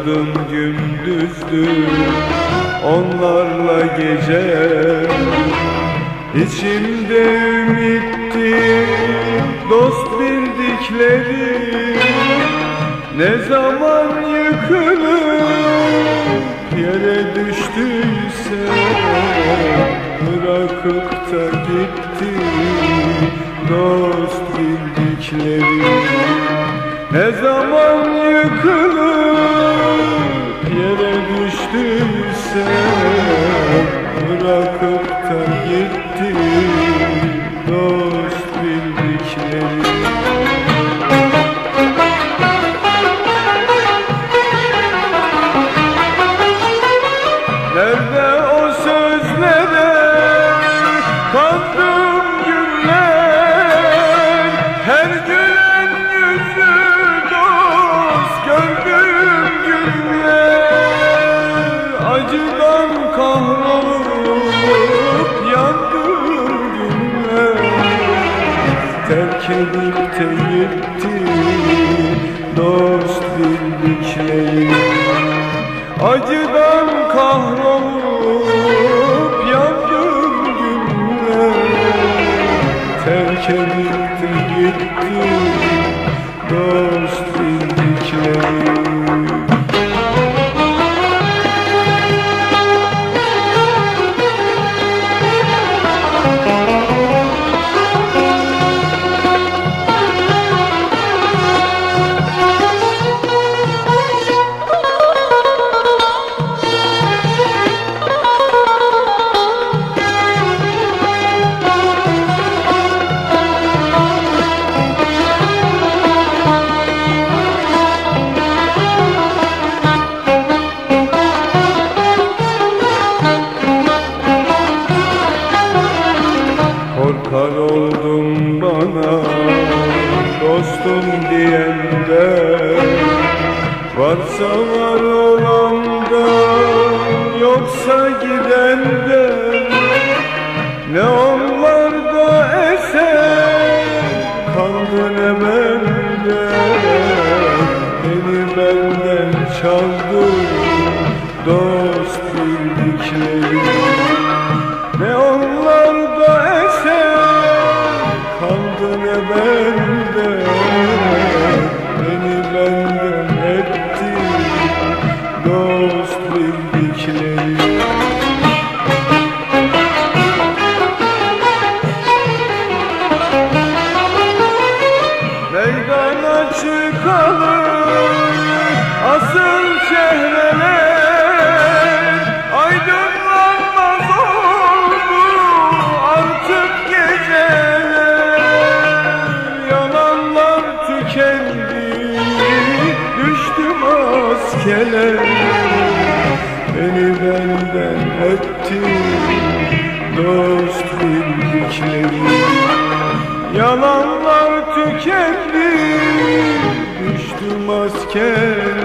sabrım gündüzdür Onlarla gece. İçimde ümitti Dost bildikleri. Ne zaman yıkılıp Yere düştüyse Bırakıp da gitti Dost bildikleri. Ne zaman yıkılır yere düştüyse Bırakıp De gitti dost bildiklerim Acıdan kahrolup yandım günler. Terk edip gitti dost bildiklerim dostum diyenler Varsa var olan da yoksa giden de Ne onlarda eser kaldı ne bende Beni benden çaldı dost bildiklerim ne onlarda eser kaldı ne bende bildikleri Meydana çıkalım asıl çehreler Aydınlanmaz oldu artık geceler. Yalanlar tükendi düştüm askeler Beni benden etti dost bildikleri Yalanlar tükendi Düştüm asker